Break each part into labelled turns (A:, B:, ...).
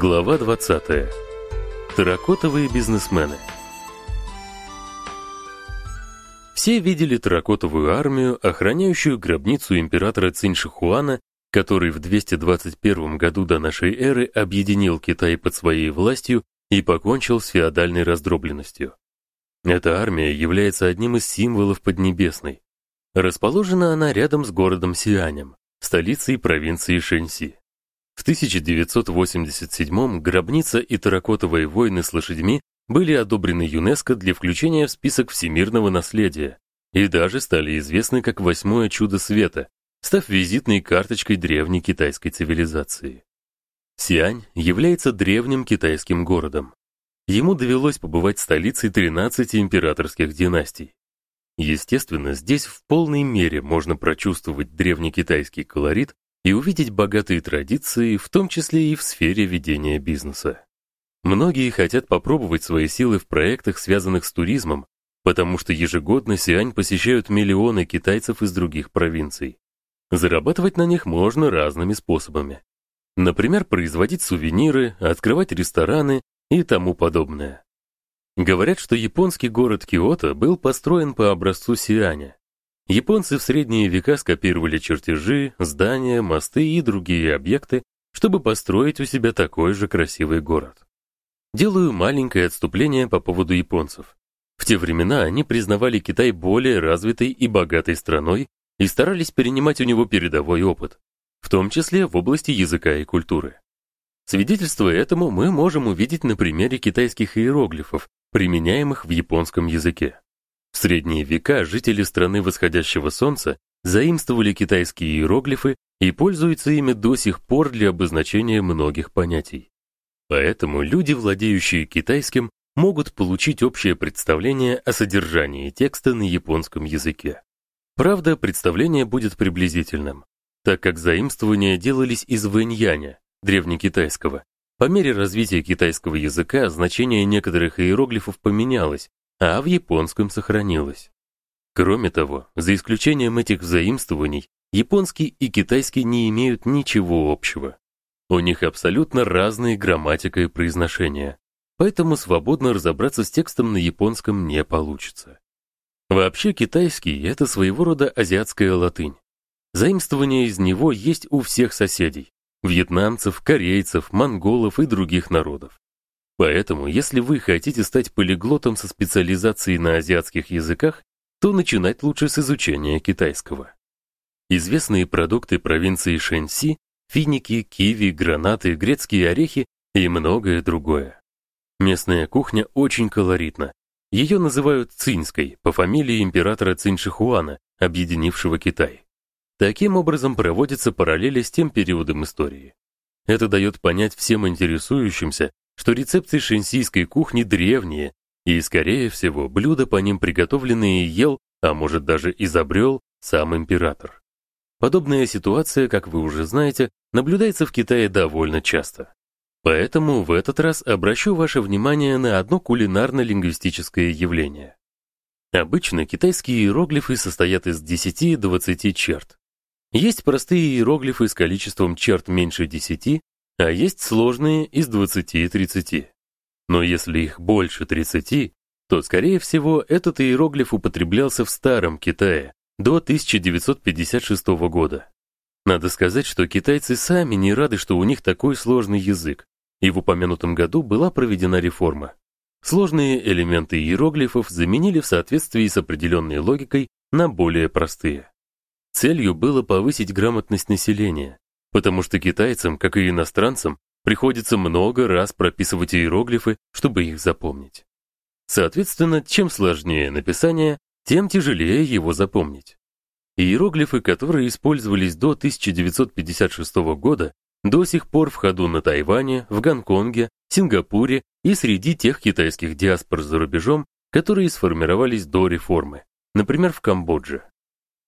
A: Глава 20. Таракотовые бизнесмены. Все видели таракотовую армию, охраняющую гробницу императора Циншихуана, который в 221 году до нашей эры объединил Китай под своей властью и покончил с феодальной раздробленностью. Эта армия является одним из символов Поднебесной. Расположена она рядом с городом Сианем, столицей провинции Шэньси. В 1987 гробница и терракотовые войны с лошадьми были одобрены ЮНЕСКО для включения в список всемирного наследия и даже стали известны как восьмое чудо света, став визитной карточкой древней китайской цивилизации. Сиань является древним китайским городом. Ему довелось побывать столицей 13 императорских династий. Естественно, здесь в полной мере можно прочувствовать древнекитайский колорит и увидеть богатые традиции, в том числе и в сфере ведения бизнеса. Многие хотят попробовать свои силы в проектах, связанных с туризмом, потому что ежегодно Сиань посещают миллионы китайцев из других провинций. Зарабатывать на них можно разными способами. Например, производить сувениры, открывать рестораны и тому подобное. Говорят, что японский город Киото был построен по образцу Сианя. Японцы в средние века скопировали чертежи, здания, мосты и другие объекты, чтобы построить у себя такой же красивый город. Делаю маленькое отступление по поводу японцев. В те времена они признавали Китай более развитой и богатой страной и старались перенимать у него передовой опыт, в том числе в области языка и культуры. Свидетельство этому мы можем увидеть на примере китайских иероглифов, применяемых в японском языке. В средние века жители страны восходящего солнца заимствовали китайские иероглифы и пользуются ими до сих пор для обозначения многих понятий. Поэтому люди, владеющие китайским, могут получить общее представление о содержании текста на японском языке. Правда, представление будет приблизительным, так как заимствования делались из вэньяня, древнекитайского. По мере развития китайского языка значение некоторых иероглифов поменялось, а в японском сохранилось. Кроме того, за исключением этих заимствований, японский и китайский не имеют ничего общего. У них абсолютно разные грамматика и произношение, поэтому свободно разобраться с текстом на японском не получится. Вообще китайский это своего рода азиатская латынь. Заимствования из него есть у всех соседей: вьетнамцев, корейцев, монголов и других народов. Поэтому, если вы хотите стать полиглотом со специализацией на азиатских языках, то начинать лучше с изучения китайского. Известные продукты провинции Шэньси финики, киви, гранаты, грецкие орехи и многое другое. Местная кухня очень колоритна. Ее называют цинской по фамилии императора Циншихуана, объединившего Китай. Таким образом проводятся параллели с тем периодом истории. Это дает понять всем интересующимся, что рецепты шэньсийской кухни древние, и скорее всего, блюда по ним приготовленные ел, а может даже изобрел сам император. Подобная ситуация, как вы уже знаете, наблюдается в Китае довольно часто. Поэтому в этот раз обращу ваше внимание на одно кулинарно-лингвистическое явление. Обычно китайские иероглифы состоят из 10-20 черт. Есть простые иероглифы с количеством черт меньше 10, а есть сложные из 20 и 30. Но если их больше 30, то скорее всего этот иероглиф употреблялся в старом Китае до 1956 года. Надо сказать, что китайцы сами не рады, что у них такой сложный язык, и в упомянутом году была проведена реформа. Сложные элементы иероглифов заменили в соответствии с определенной логикой на более простые. Целью было повысить грамотность населения, потому что китайцам, как и иностранцам, приходится много раз прописывать иероглифы, чтобы их запомнить. Соответственно, чем сложнее написание, тем тяжелее его запомнить. Иероглифы, которые использовались до 1956 года, до сих пор в ходу на Тайване, в Гонконге, Сингапуре и среди тех китайских диаспор за рубежом, которые сформировались до реформы, например, в Камбодже.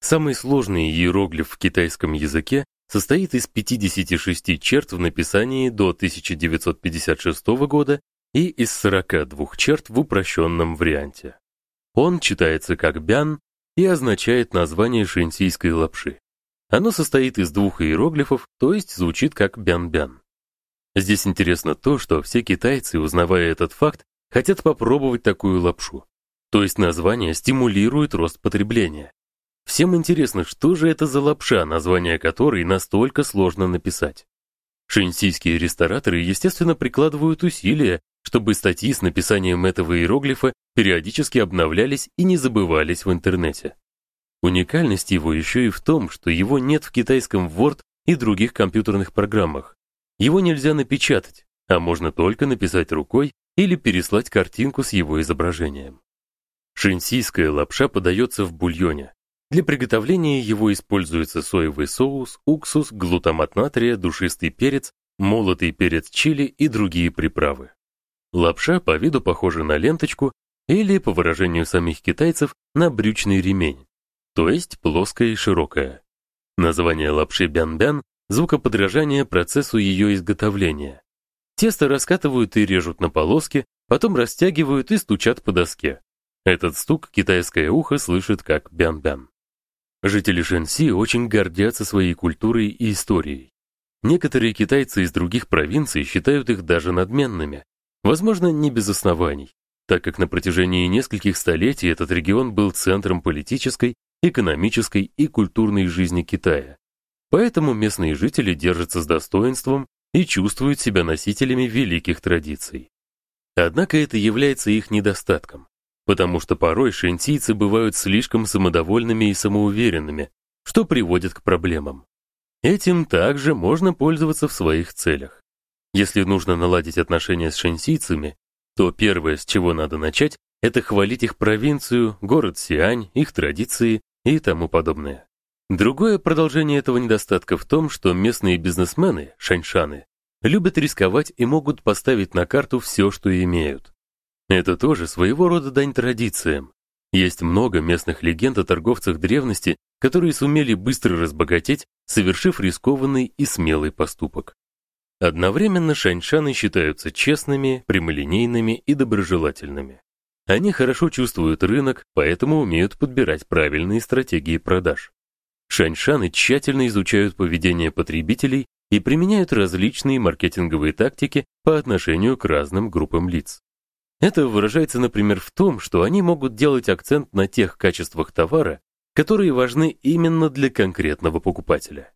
A: Самый сложный иероглиф в китайском языке состоит из 56 черт в написании до 1956 года и из 42 черт в упрощенном варианте. Он читается как бян и означает название шинсийской лапши. Оно состоит из двух иероглифов, то есть звучит как бян-бян. Здесь интересно то, что все китайцы, узнавая этот факт, хотят попробовать такую лапшу. То есть название стимулирует рост потребления. Всем интересно, что же это за лапша, название которой настолько сложно написать. Шэньсийские рестораторы, естественно, прикладывают усилия, чтобы статьи с написанием этого иероглифа периодически обновлялись и не забывались в интернете. Уникальность его еще и в том, что его нет в китайском Word и других компьютерных программах. Его нельзя напечатать, а можно только написать рукой или переслать картинку с его изображением. Шинсийская лапша подается в бульоне. Для приготовления его используется соевый соус, уксус, глутамат натрия, душистый перец, молотый перец чили и другие приправы. Лапша по виду похожа на ленточку или, по выражению самих китайцев, на брючный ремень, то есть плоская и широкая. Название лапши бян-бян звукоподражание процессу ее изготовления. Тесто раскатывают и режут на полоски, потом растягивают и стучат по доске. Этот стук китайское ухо слышит как бян-бян. Жители Шэньси очень гордятся своей культурой и историей. Некоторые китайцы из других провинций считают их даже надменными. Возможно, не без оснований, так как на протяжении нескольких столетий этот регион был центром политической, экономической и культурной жизни Китая. Поэтому местные жители держатся с достоинством и чувствуют себя носителями великих традиций. Однако это является их недостатком, потому что порой шэньцийцы бывают слишком самодовольными и самоуверенными, что приводит к проблемам. Этим также можно пользоваться в своих целях. Если нужно наладить отношения с шэньсийцами, то первое, с чего надо начать, это хвалить их провинцию, город Сиань, их традиции и тому подобное. Другое продолжение этого недостатка в том, что местные бизнесмены, шаньшаны, любят рисковать и могут поставить на карту все, что имеют. Это тоже своего рода дань традициям. Есть много местных легенд о торговцах древности, которые сумели быстро разбогатеть, совершив рискованный и смелый поступок. Одновременно шаньшаны считаются честными, прямолинейными и доброжелательными. Они хорошо чувствуют рынок, поэтому умеют подбирать правильные стратегии продаж. Шаньшаны тщательно изучают поведение потребителей и применяют различные маркетинговые тактики по отношению к разным группам лиц. Это выражается, например, в том, что они могут делать акцент на тех качествах товара, которые важны именно для конкретного покупателя.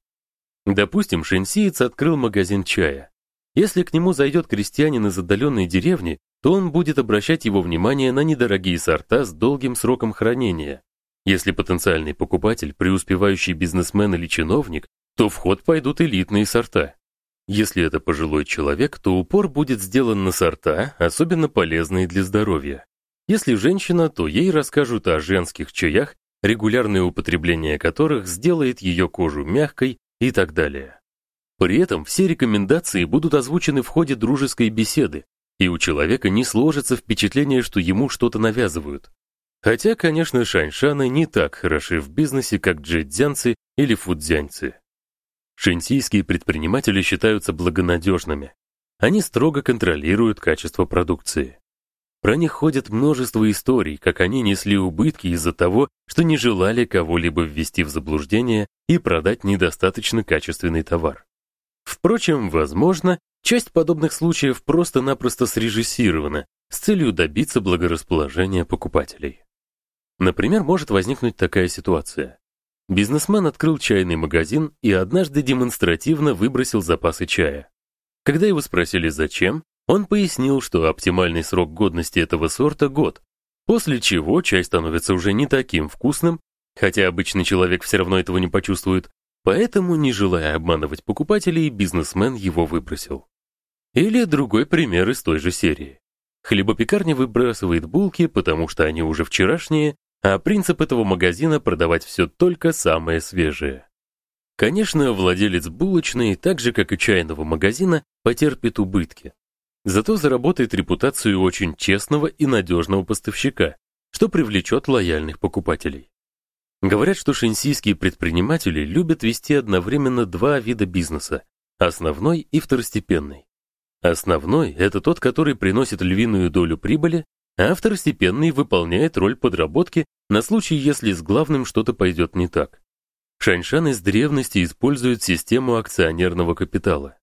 A: Допустим, шэньсиец открыл магазин чая. Если к нему зайдет крестьянин из отдаленной деревни, то он будет обращать его внимание на недорогие сорта с долгим сроком хранения. Если потенциальный покупатель преуспевающий бизнесмен или чиновник, то в ход пойдут элитные сорта. Если это пожилой человек, то упор будет сделан на сорта, особенно полезные для здоровья. Если женщина, то ей расскажут о женских чаях, регулярное употребление которых сделает ее кожу мягкой и так далее. При этом все рекомендации будут озвучены в ходе дружеской беседы, и у человека не сложится впечатление, что ему что-то навязывают. Хотя, конечно, шаньшаны не так хороши в бизнесе, как джэцзянцы или фудзянцы. Шэньсийские предприниматели считаются благонадежными. Они строго контролируют качество продукции. Про них ходят множество историй, как они несли убытки из-за того, что не желали кого-либо ввести в заблуждение и продать недостаточно качественный товар. Впрочем, возможно, часть подобных случаев просто-напросто срежиссирована с целью добиться благорасположения покупателей. Например, может возникнуть такая ситуация. Бизнесмен открыл чайный магазин и однажды демонстративно выбросил запасы чая. Когда его спросили зачем, он пояснил, что оптимальный срок годности этого сорта год, после чего чай становится уже не таким вкусным, хотя обычный человек все равно этого не почувствует, поэтому, не желая обманывать покупателей, бизнесмен его выбросил. Или другой пример из той же серии. Хлебопекарня выбрасывает булки, потому что они уже вчерашние, а принцип этого магазина продавать все только самое свежее. Конечно, владелец булочной, так же как и чайного магазина, потерпит убытки. Зато заработает репутацию очень честного и надежного поставщика, что привлечет лояльных покупателей. Говорят, что шэньсийские предприниматели любят вести одновременно два вида бизнеса: основной и второстепенный. Основной это тот, который приносит львиную долю прибыли, а второстепенный выполняет роль подработки на случай, если с главным что-то пойдет не так. Шаньшаны с древности используют систему акционерного капитала.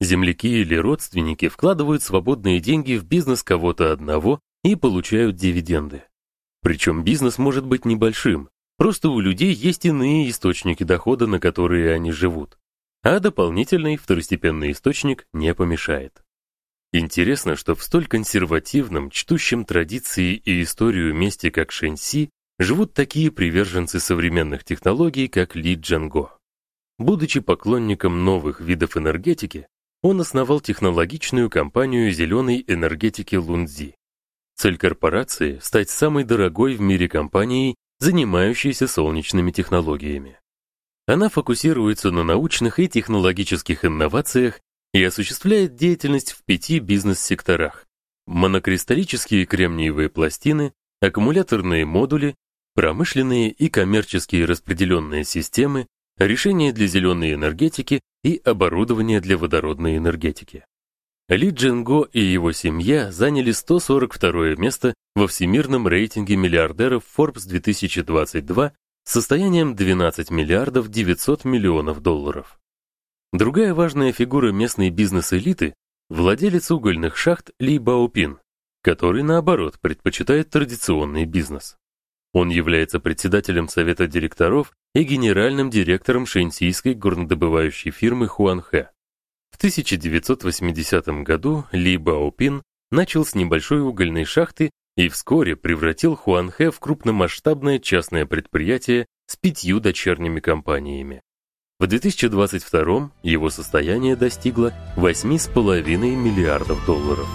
A: Земляки или родственники вкладывают свободные деньги в бизнес кого-то одного и получают дивиденды. Причем бизнес может быть небольшим, просто у людей есть иные источники дохода, на которые они живут. А дополнительный второстепенный источник не помешает. Интересно, что в столь консервативном, чтущем традиции и историю месте, как Шэньси, живут такие приверженцы современных технологий, как Ли Джанго. Будучи поклонником новых видов энергетики, он основал технологичную компанию зеленой энергетики Лунзи. Цель корпорации стать самой дорогой в мире компанией, занимающейся солнечными технологиями. Она фокусируется на научных и технологических инновациях и осуществляет деятельность в пяти бизнес-секторах: монокристаллические кремниевые пластины, аккумуляторные модули, промышленные и коммерческие распределенные системы, решения для зеленой энергетики и оборудование для водородной энергетики. Ли Джинго и его семья заняли 142 место во всемирном рейтинге миллиардеров Forbes 2022 с состоянием 12 миллиардов 900 миллионов долларов. Другая важная фигура местной бизнес-элиты владелец угольных шахт Ли Баопин, который наоборот предпочитает традиционный бизнес. Он является председателем совета директоров и генеральным директором шэньсийской горнодобывающей фирмы Хуанхэ. В 1980 году Ли Баопин начал с небольшой угольной шахты и вскоре превратил Хуанхэ в крупномасштабное частное предприятие с пятью дочерними компаниями. В 2022 его состояние достигло 8,5 миллиардов долларов.